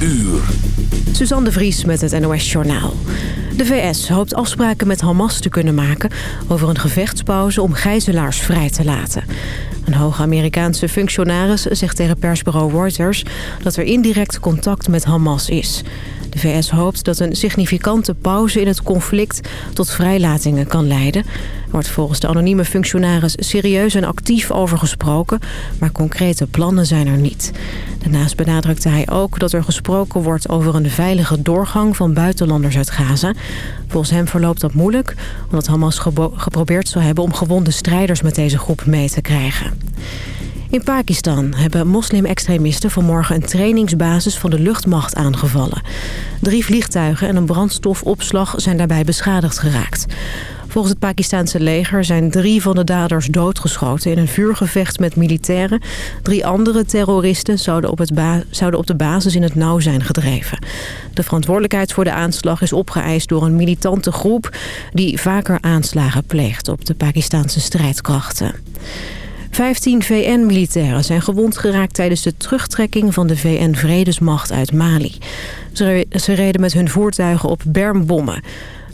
uur. Suzanne Vries met het NOS Journaal. De VS hoopt afspraken met Hamas te kunnen maken... over een gevechtspauze om gijzelaars vrij te laten. Een hoge Amerikaanse functionaris zegt tegen persbureau Reuters... dat er indirect contact met Hamas is. De VS hoopt dat een significante pauze in het conflict tot vrijlatingen kan leiden. Er wordt volgens de anonieme functionaris serieus en actief over gesproken, maar concrete plannen zijn er niet. Daarnaast benadrukte hij ook dat er gesproken wordt over een veilige doorgang van buitenlanders uit Gaza. Volgens hem verloopt dat moeilijk, omdat Hamas geprobeerd zou hebben om gewonde strijders met deze groep mee te krijgen. In Pakistan hebben moslim-extremisten vanmorgen een trainingsbasis van de luchtmacht aangevallen. Drie vliegtuigen en een brandstofopslag zijn daarbij beschadigd geraakt. Volgens het Pakistanse leger zijn drie van de daders doodgeschoten in een vuurgevecht met militairen. Drie andere terroristen zouden op, het zouden op de basis in het nauw zijn gedreven. De verantwoordelijkheid voor de aanslag is opgeëist door een militante groep die vaker aanslagen pleegt op de Pakistanse strijdkrachten. 15 VN-militairen zijn gewond geraakt tijdens de terugtrekking van de VN-vredesmacht uit Mali. Ze reden met hun voertuigen op bermbommen.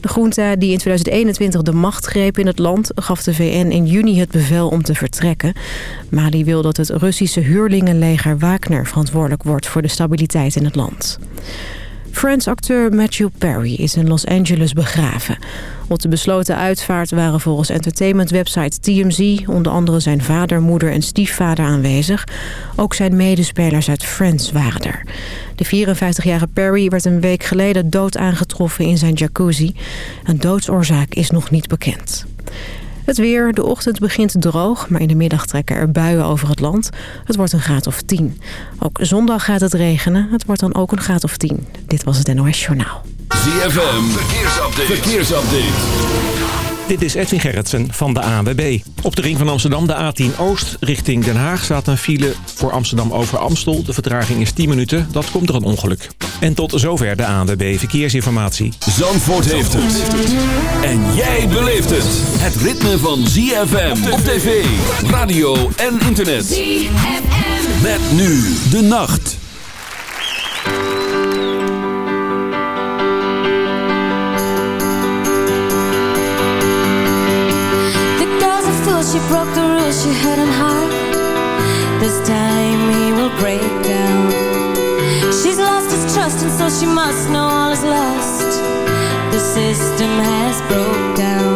De groente die in 2021 de macht greep in het land... gaf de VN in juni het bevel om te vertrekken. Mali wil dat het Russische huurlingenleger Wagner verantwoordelijk wordt... voor de stabiliteit in het land. Friends-acteur Matthew Perry is in Los Angeles begraven. Op de besloten uitvaart waren volgens entertainmentwebsite TMZ... onder andere zijn vader, moeder en stiefvader aanwezig. Ook zijn medespelers uit Friends waren er. De 54-jarige Perry werd een week geleden dood aangetroffen in zijn jacuzzi. Een doodsoorzaak is nog niet bekend. Het weer, de ochtend begint droog, maar in de middag trekken er buien over het land. Het wordt een graad of 10. Ook zondag gaat het regenen, het wordt dan ook een graad of 10. Dit was het NOS Journaal. ZFM, verkeersupdate. verkeersupdate. Dit is Edwin Gerritsen van de ANWB. Op de ring van Amsterdam, de A10 Oost, richting Den Haag... staat een file voor Amsterdam over Amstel. De vertraging is 10 minuten, dat komt door een ongeluk. En tot zover de ANWB Verkeersinformatie. Zandvoort heeft het. En jij beleeft het. Het ritme van ZFM op tv, radio en internet. ZFM. Met nu de nacht. She broke the rules she hadn't heart This time he will break down. She's lost his trust and so she must know all is lost. The system has broke down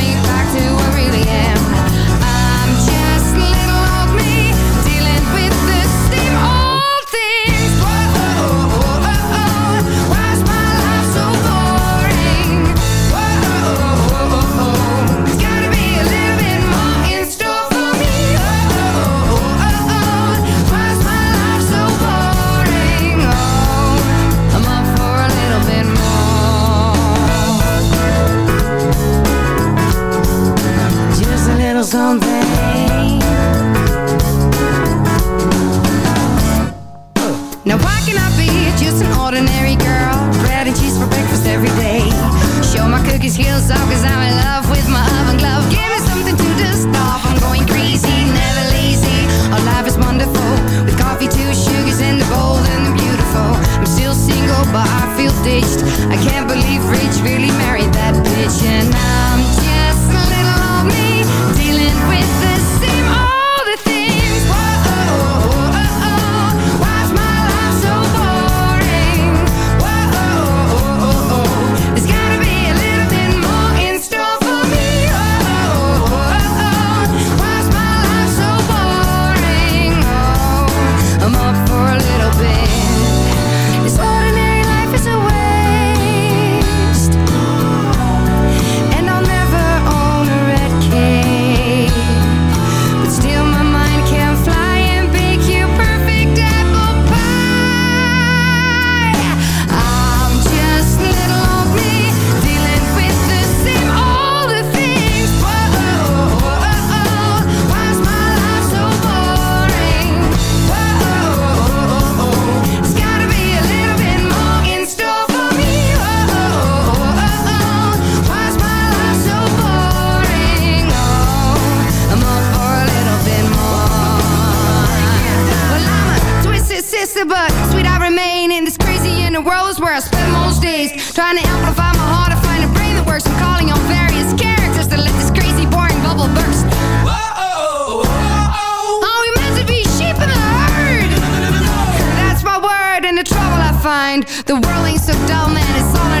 sounds mind. The world ain't so dull, man, it's all in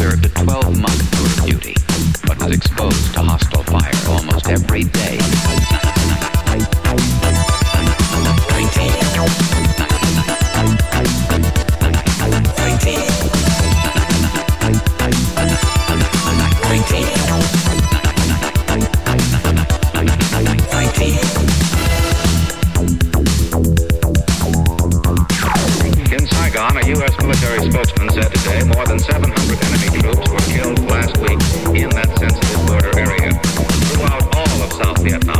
served a 12 month tour of duty, but was exposed to hostile fire almost every day. military spokesman said today more than 700 enemy troops were killed last week in that sensitive border area. Throughout all of South Vietnam,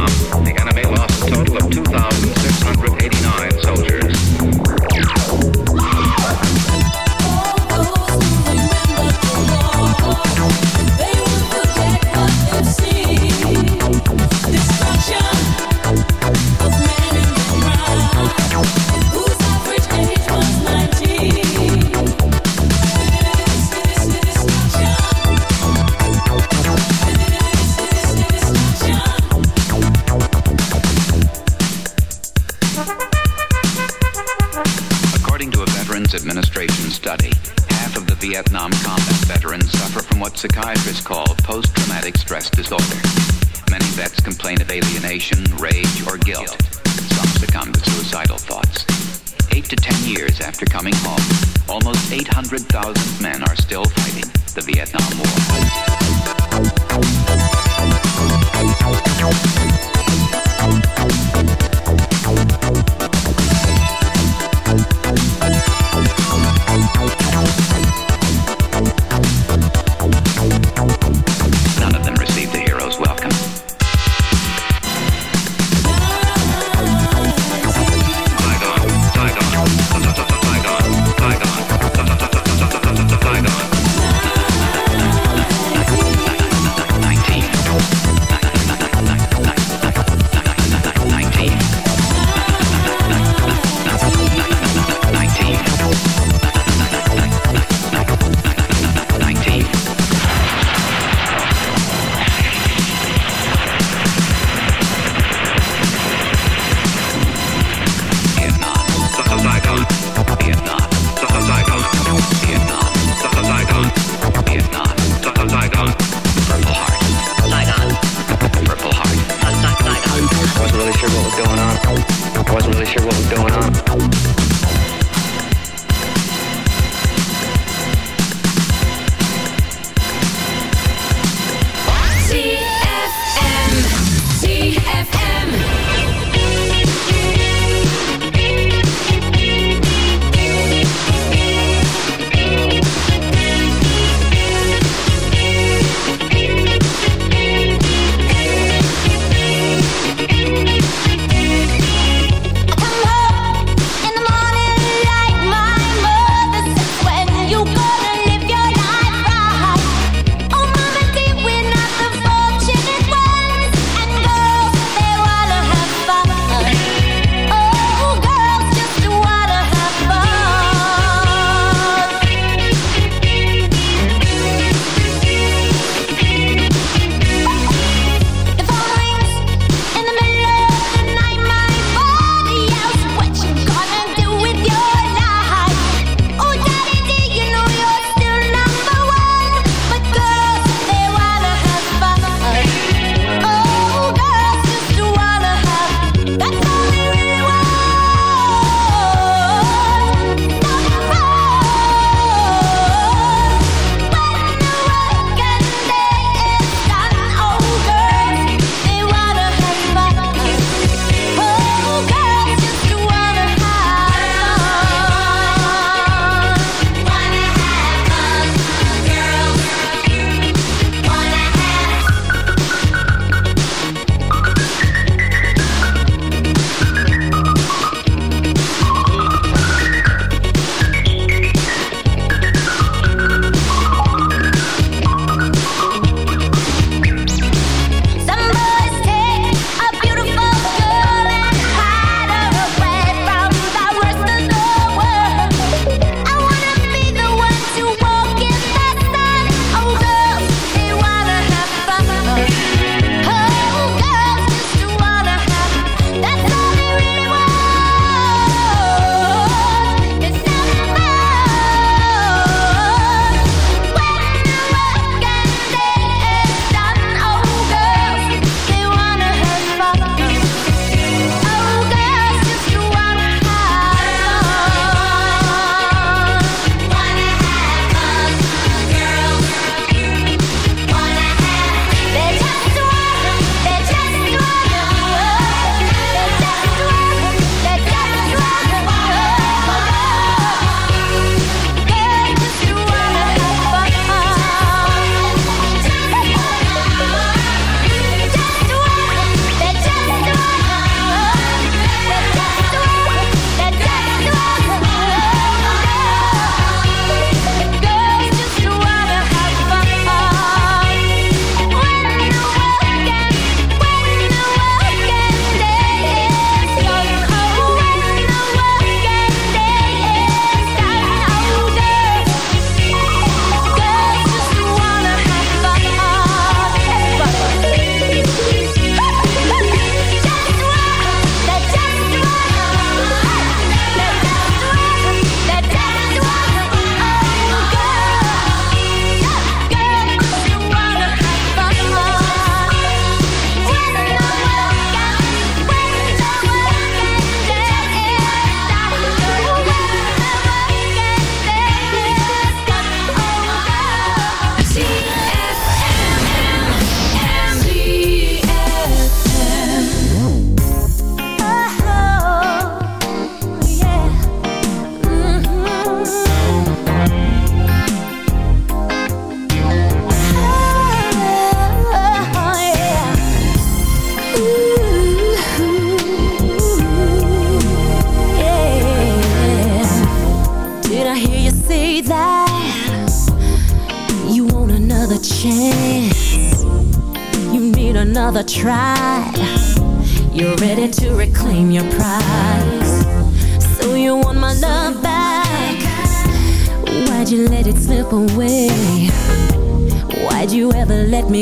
psychiatrist called.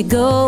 Go?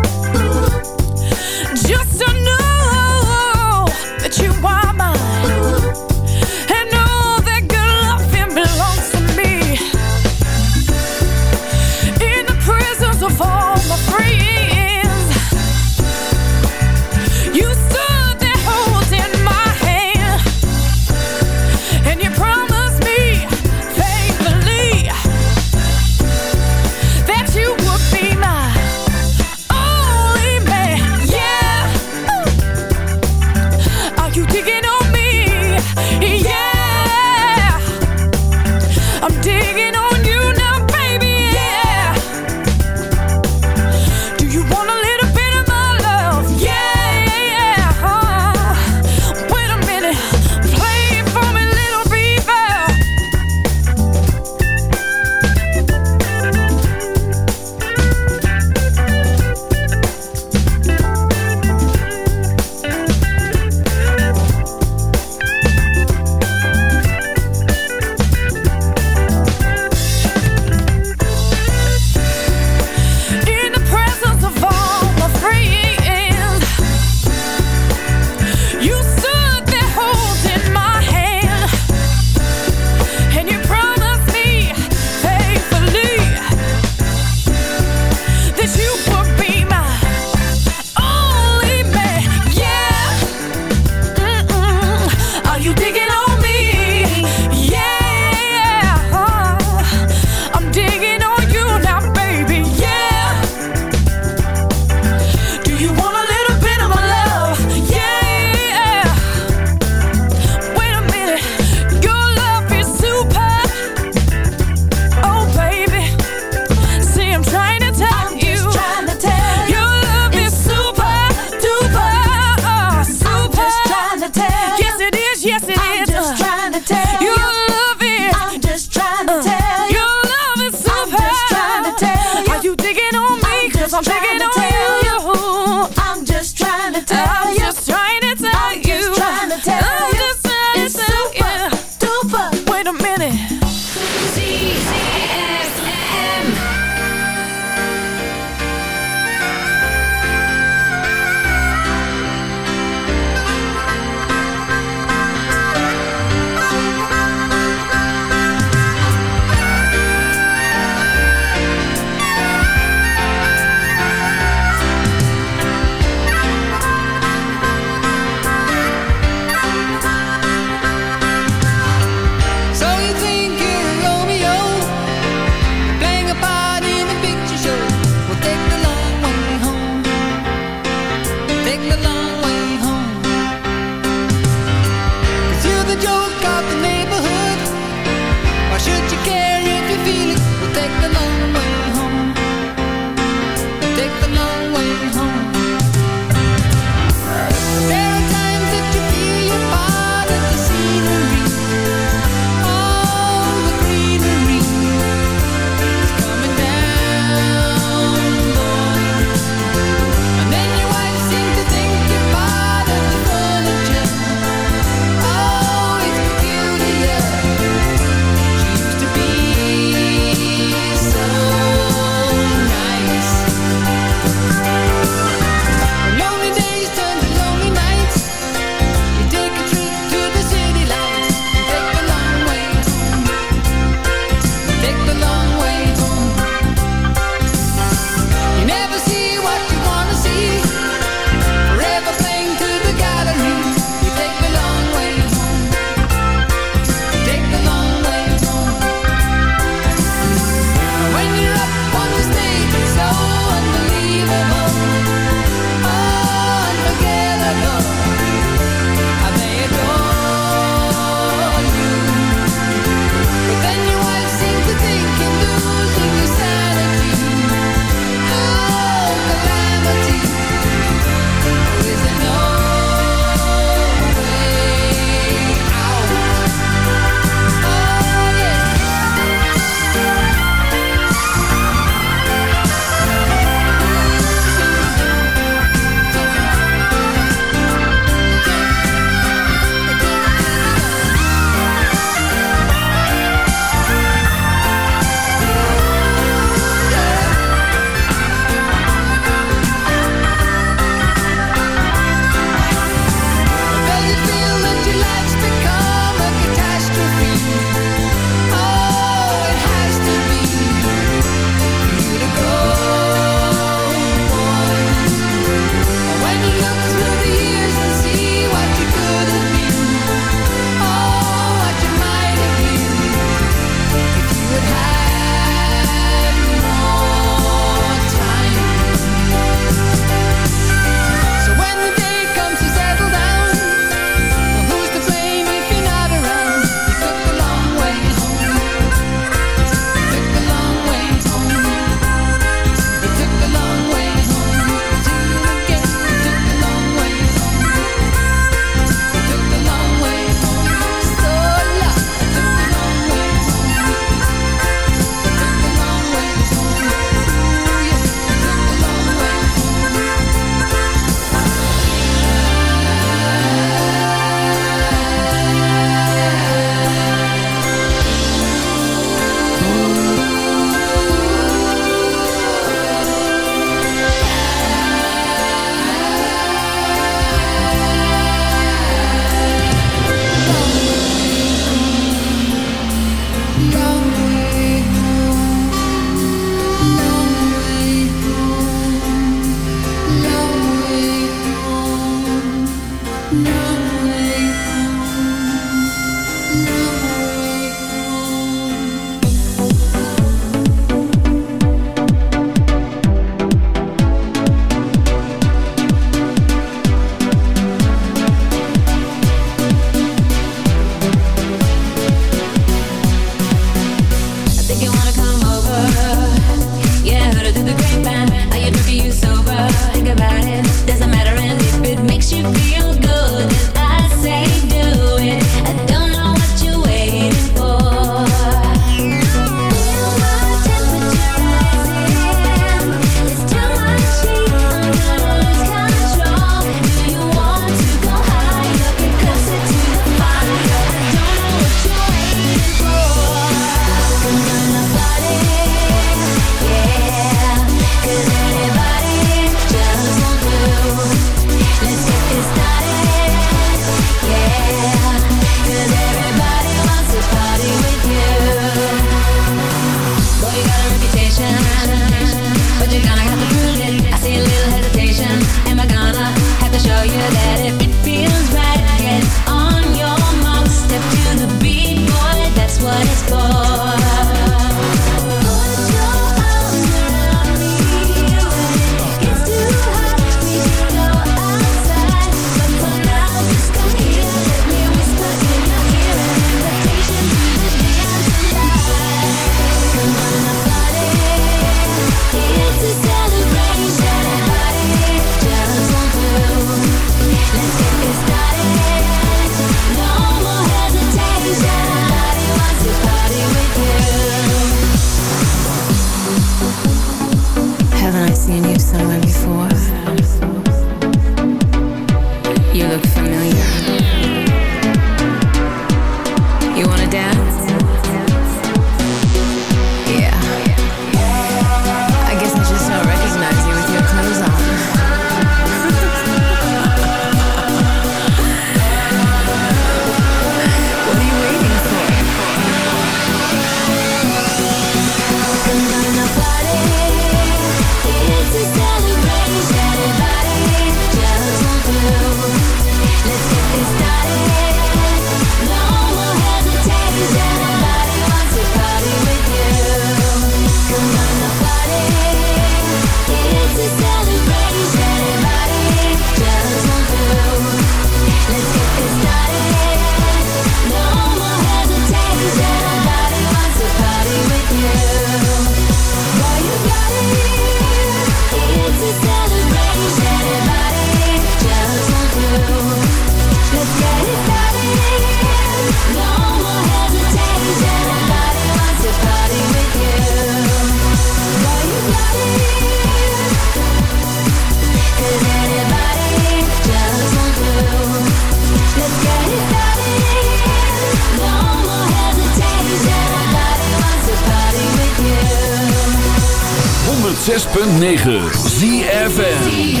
106.9 ZFM.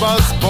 buzz.